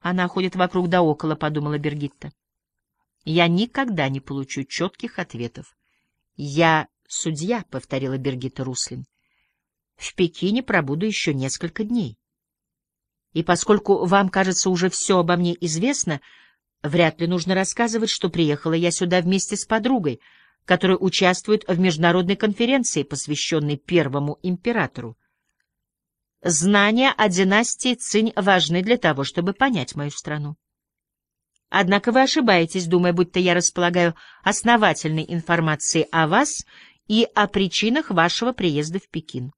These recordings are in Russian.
Она ходит вокруг да около, — подумала Бергитта. Я никогда не получу четких ответов. Я судья, — повторила Бергитта Руслин. В Пекине пробуду еще несколько дней. И поскольку вам, кажется, уже все обо мне известно, вряд ли нужно рассказывать, что приехала я сюда вместе с подругой, которая участвует в международной конференции, посвященной первому императору. Знания о династии Цинь важны для того, чтобы понять мою страну. Однако вы ошибаетесь, думая, будто я располагаю основательной информацией о вас и о причинах вашего приезда в Пекин.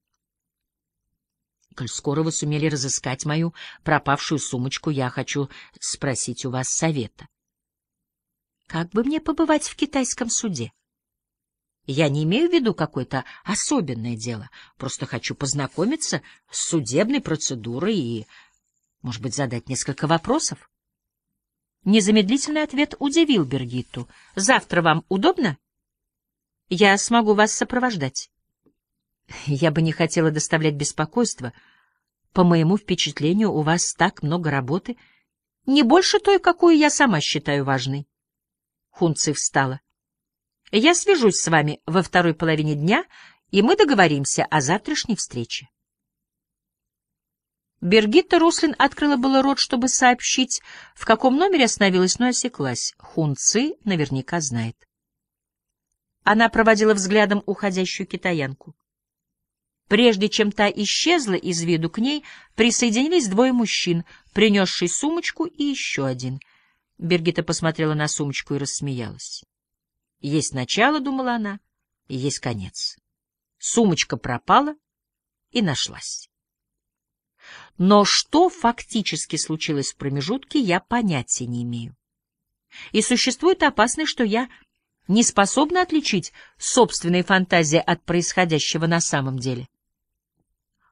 Коль скоро вы сумели разыскать мою пропавшую сумочку, я хочу спросить у вас совета. Как бы мне побывать в китайском суде? Я не имею в виду какое-то особенное дело, просто хочу познакомиться с судебной процедурой и, может быть, задать несколько вопросов. Незамедлительный ответ удивил Бергитту. «Завтра вам удобно? Я смогу вас сопровождать». Я бы не хотела доставлять беспокойство. По моему впечатлению, у вас так много работы. Не больше той, какую я сама считаю важной. Хунци встала. Я свяжусь с вами во второй половине дня, и мы договоримся о завтрашней встрече. Бергитта Руслин открыла было рот, чтобы сообщить, в каком номере остановилась, но осеклась. Хунцы наверняка знает. Она проводила взглядом уходящую китаянку. Прежде чем та исчезла из виду, к ней присоединились двое мужчин, принесший сумочку и еще один. Бергита посмотрела на сумочку и рассмеялась. Есть начало, думала она, и есть конец. Сумочка пропала и нашлась. Но что фактически случилось в промежутке, я понятия не имею. И существует опасность, что я не способна отличить собственные фантазии от происходящего на самом деле.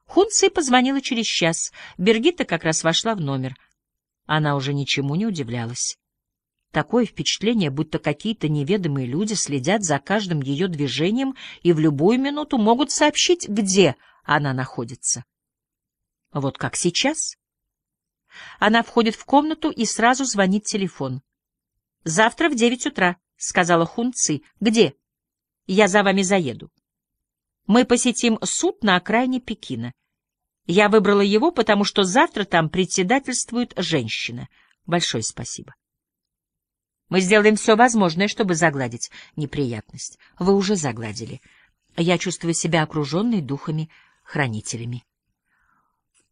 Хунци позвонила через час. Бергита как раз вошла в номер. Она уже ничему не удивлялась. Такое впечатление, будто какие-то неведомые люди следят за каждым ее движением и в любую минуту могут сообщить, где она находится. Вот как сейчас. Она входит в комнату и сразу звонит телефон. «Завтра в девять утра», — сказала Хун Ци. «Где?» «Я за вами заеду». «Мы посетим суд на окраине Пекина. Я выбрала его, потому что завтра там председательствует женщина. Большое спасибо». Мы сделаем все возможное, чтобы загладить неприятность. Вы уже загладили. Я чувствую себя окруженной духами-хранителями.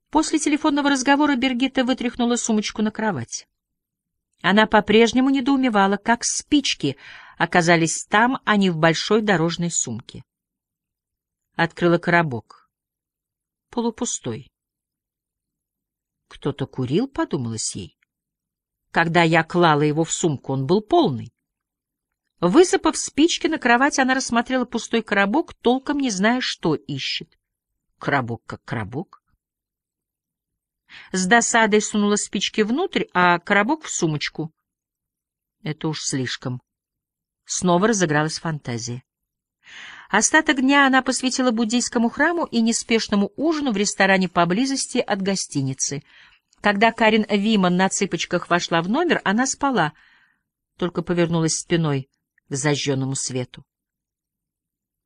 После телефонного разговора Бергита вытряхнула сумочку на кровать. Она по-прежнему недоумевала, как спички оказались там, а не в большой дорожной сумке. Открыла коробок. Полупустой. Кто-то курил, подумалось ей. Когда я клала его в сумку, он был полный. Высыпав спички на кровать, она рассмотрела пустой коробок, толком не зная, что ищет. Коробок как коробок. С досадой сунула спички внутрь, а коробок в сумочку. Это уж слишком. Снова разыгралась фантазия. Остаток дня она посвятила буддийскому храму и неспешному ужину в ресторане поблизости от гостиницы — когда Карин Виман на цыпочках вошла в номер, она спала, только повернулась спиной к зажженному свету.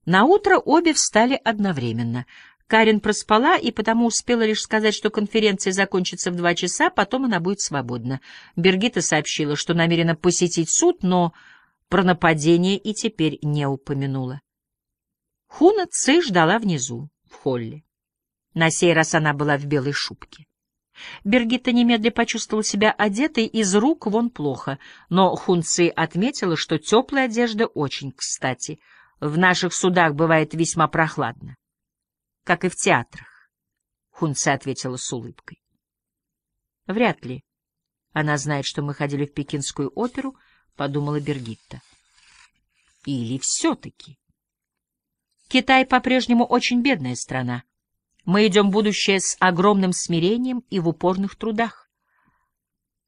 На утро обе встали одновременно. Карин проспала и потому успела лишь сказать, что конференция закончится в два часа, потом она будет свободна. Бергита сообщила, что намерена посетить суд, но про нападение и теперь не упомянула. Хуна Ци ждала внизу, в холле. На сей раз она была в белой шубке. Бергита немедля почувствовала себя одетой из рук вон плохо, но Хунци отметила, что теплая одежда очень кстати. В наших судах бывает весьма прохладно. Как и в театрах, Хунци ответила с улыбкой. Вряд ли. Она знает, что мы ходили в пекинскую оперу, подумала Бергитта. Или все-таки. Китай по-прежнему очень бедная страна. Мы идем в будущее с огромным смирением и в упорных трудах.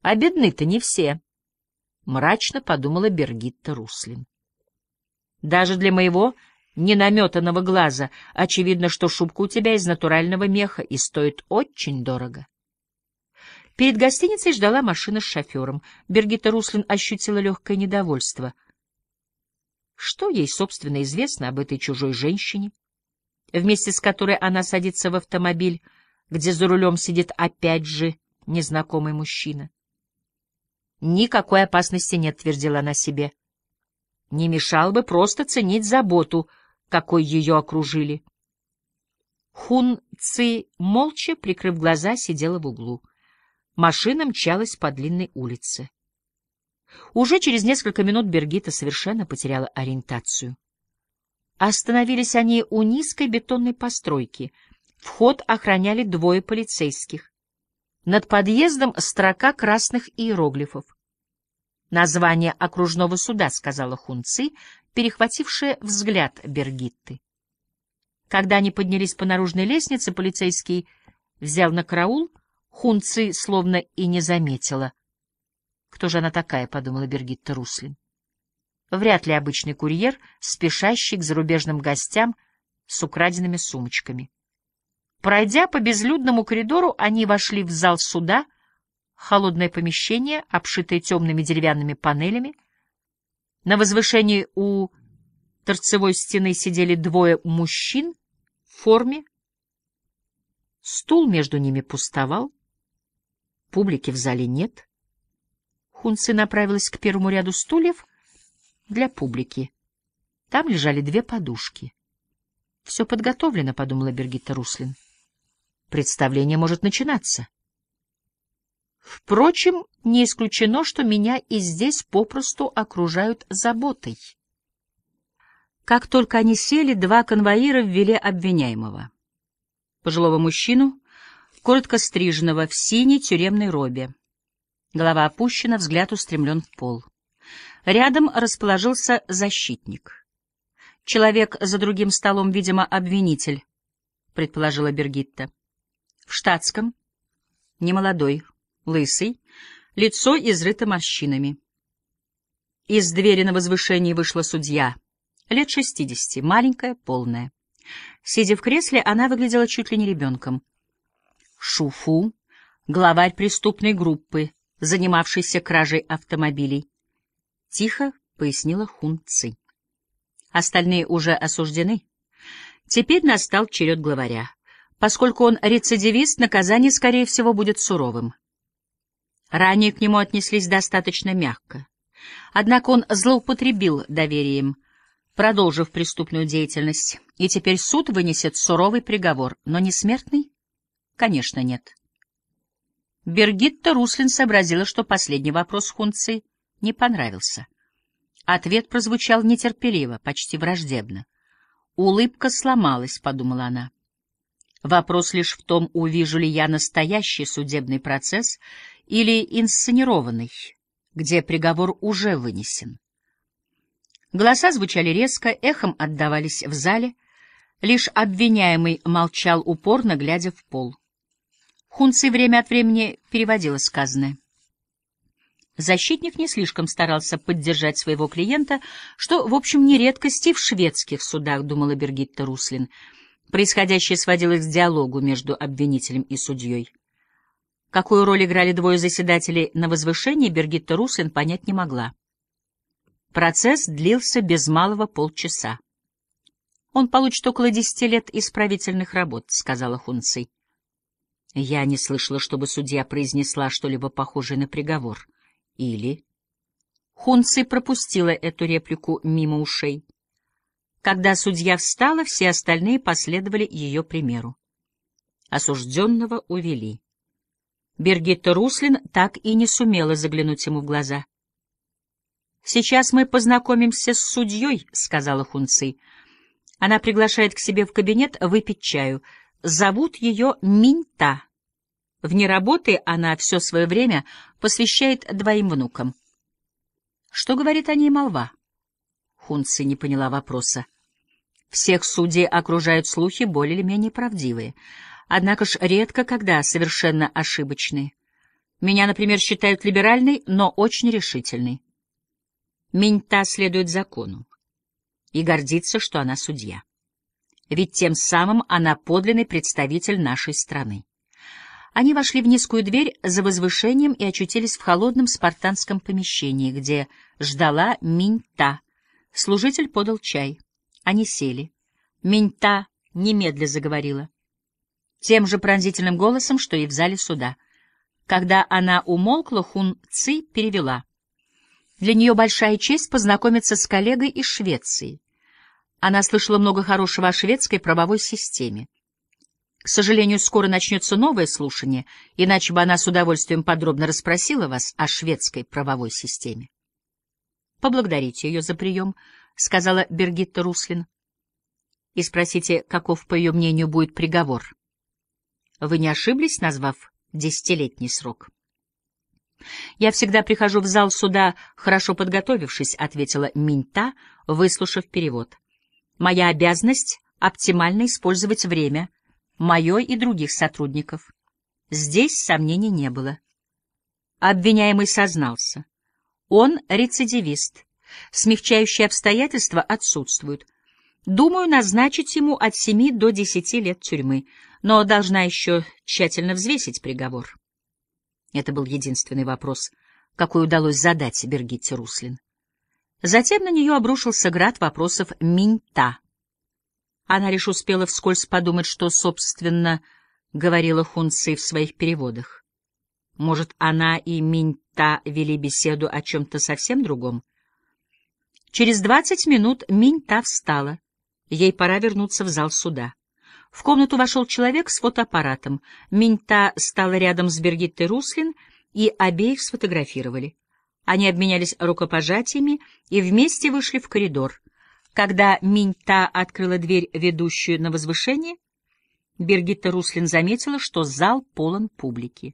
А бедны-то не все, — мрачно подумала Бергитта Руслин. Даже для моего ненаметанного глаза очевидно, что шубка у тебя из натурального меха и стоит очень дорого. Перед гостиницей ждала машина с шофером. Бергита Руслин ощутила легкое недовольство. Что ей, собственно, известно об этой чужой женщине, вместе с которой она садится в автомобиль, где за рулем сидит опять же незнакомый мужчина? Никакой опасности нет, твердила она себе. Не мешало бы просто ценить заботу, какой ее окружили. Хун Ци, молча, прикрыв глаза, сидела в углу. Машина мчалась по длинной улице. Уже через несколько минут Бергита совершенно потеряла ориентацию. Остановились они у низкой бетонной постройки. Вход охраняли двое полицейских. Над подъездом строка красных иероглифов. «Название окружного суда», — сказала Хунци, перехватившая взгляд Бергитты. Когда они поднялись по наружной лестнице, полицейский взял на караул, Хунци словно и не заметила. «Кто же она такая?» — подумала Бергитта Руслин. Вряд ли обычный курьер, спешащий к зарубежным гостям с украденными сумочками. Пройдя по безлюдному коридору, они вошли в зал суда — холодное помещение, обшитое темными деревянными панелями. На возвышении у торцевой стены сидели двое мужчин в форме. Стул между ними пустовал. Публики в зале нет. Хунцы направилась к первому ряду стульев для публики. Там лежали две подушки. «Все подготовлено», — подумала Бергитта Руслин. «Представление может начинаться». Впрочем, не исключено, что меня и здесь попросту окружают заботой. Как только они сели, два конвоира ввели обвиняемого. Пожилого мужчину, коротко стриженного в синей тюремной робе. Голова опущена, взгляд устремлен в пол. Рядом расположился защитник. Человек за другим столом, видимо, обвинитель, предположила Бергитта. В штатском, немолодой, лысый, лицо изрыто морщинами. Из двери на возвышении вышла судья, лет шестидесяти, маленькая, полная. Сидя в кресле, она выглядела чуть ли не ребенком. Шуфу, главарь преступной группы, занимавшийся кражей автомобилей. Тихо пояснила Хун Ци. Остальные уже осуждены. Теперь настал черед главаря. Поскольку он рецидивист, наказание, скорее всего, будет суровым. Ранее к нему отнеслись достаточно мягко. Однако он злоупотребил доверием, продолжив преступную деятельность, и теперь суд вынесет суровый приговор, но не смертный? Конечно, нет. Бергитта Руслин сообразила, что последний вопрос Хунцы не понравился. Ответ прозвучал нетерпеливо, почти враждебно. «Улыбка сломалась», — подумала она. «Вопрос лишь в том, увижу ли я настоящий судебный процесс или инсценированный, где приговор уже вынесен. Голоса звучали резко, эхом отдавались в зале. Лишь обвиняемый молчал упорно, глядя в пол. Хунци время от времени переводила сказанное. Защитник не слишком старался поддержать своего клиента, что, в общем, не редкости в шведских судах, думала Бергитта Руслин. Происходящее сводилось к диалогу между обвинителем и судьей. Какую роль играли двое заседателей на возвышении, Бергитта Руслин понять не могла. Процесс длился без малого полчаса. «Он получит около десяти лет исправительных работ», — сказала Хунций. Я не слышала, чтобы судья произнесла что-либо похожее на приговор. Или... Хунци пропустила эту реплику мимо ушей. Когда судья встала, все остальные последовали ее примеру. Осужденного увели. Бергитта Руслин так и не сумела заглянуть ему в глаза. «Сейчас мы познакомимся с судьей», — сказала Хунци. Она приглашает к себе в кабинет выпить чаю. Зовут ее Минта. Вне работы она все свое время посвящает двоим внукам. Что говорит о ней молва? Хунци не поняла вопроса. Всех судей окружают слухи более или менее правдивые — однако ж редко когда совершенно ошибочные. Меня, например, считают либеральной, но очень решительной. Миньта следует закону и гордится, что она судья. Ведь тем самым она подлинный представитель нашей страны. Они вошли в низкую дверь за возвышением и очутились в холодном спартанском помещении, где ждала Минта. Служитель подал чай. Они сели. Минта немедля заговорила. Тем же пронзительным голосом, что и в зале суда. Когда она умолкла, Хун Ци перевела. Для нее большая честь познакомиться с коллегой из Швеции. Она слышала много хорошего о шведской правовой системе. К сожалению, скоро начнется новое слушание, иначе бы она с удовольствием подробно расспросила вас о шведской правовой системе. — Поблагодарите ее за прием, — сказала Бергитта Руслин. — И спросите, каков, по ее мнению, будет приговор. Вы не ошиблись, назвав десятилетний срок? — Я всегда прихожу в зал суда, хорошо подготовившись, — ответила Минта, выслушав перевод. — Моя обязанность — оптимально использовать время — мое и других сотрудников. Здесь сомнений не было. Обвиняемый сознался. Он рецидивист. Смягчающие обстоятельства отсутствуют. Думаю, назначить ему от семи до десяти лет тюрьмы, но должна еще тщательно взвесить приговор. Это был единственный вопрос, какой удалось задать Бергитте Руслин. Затем на нее обрушился град вопросов Минта. Она лишь успела вскользь подумать, что, собственно, говорила Хунци в своих переводах. Может, она и Миньта вели беседу о чем-то совсем другом? Через двадцать минут Миньта встала. Ей пора вернуться в зал суда. В комнату вошел человек с фотоаппаратом. Миньта стала рядом с Бергиттой Руслин, и обеих сфотографировали. Они обменялись рукопожатиями и вместе вышли в коридор — когда Миньта открыла дверь, ведущую на возвышение, Бергитта Руслин заметила, что зал полон публики.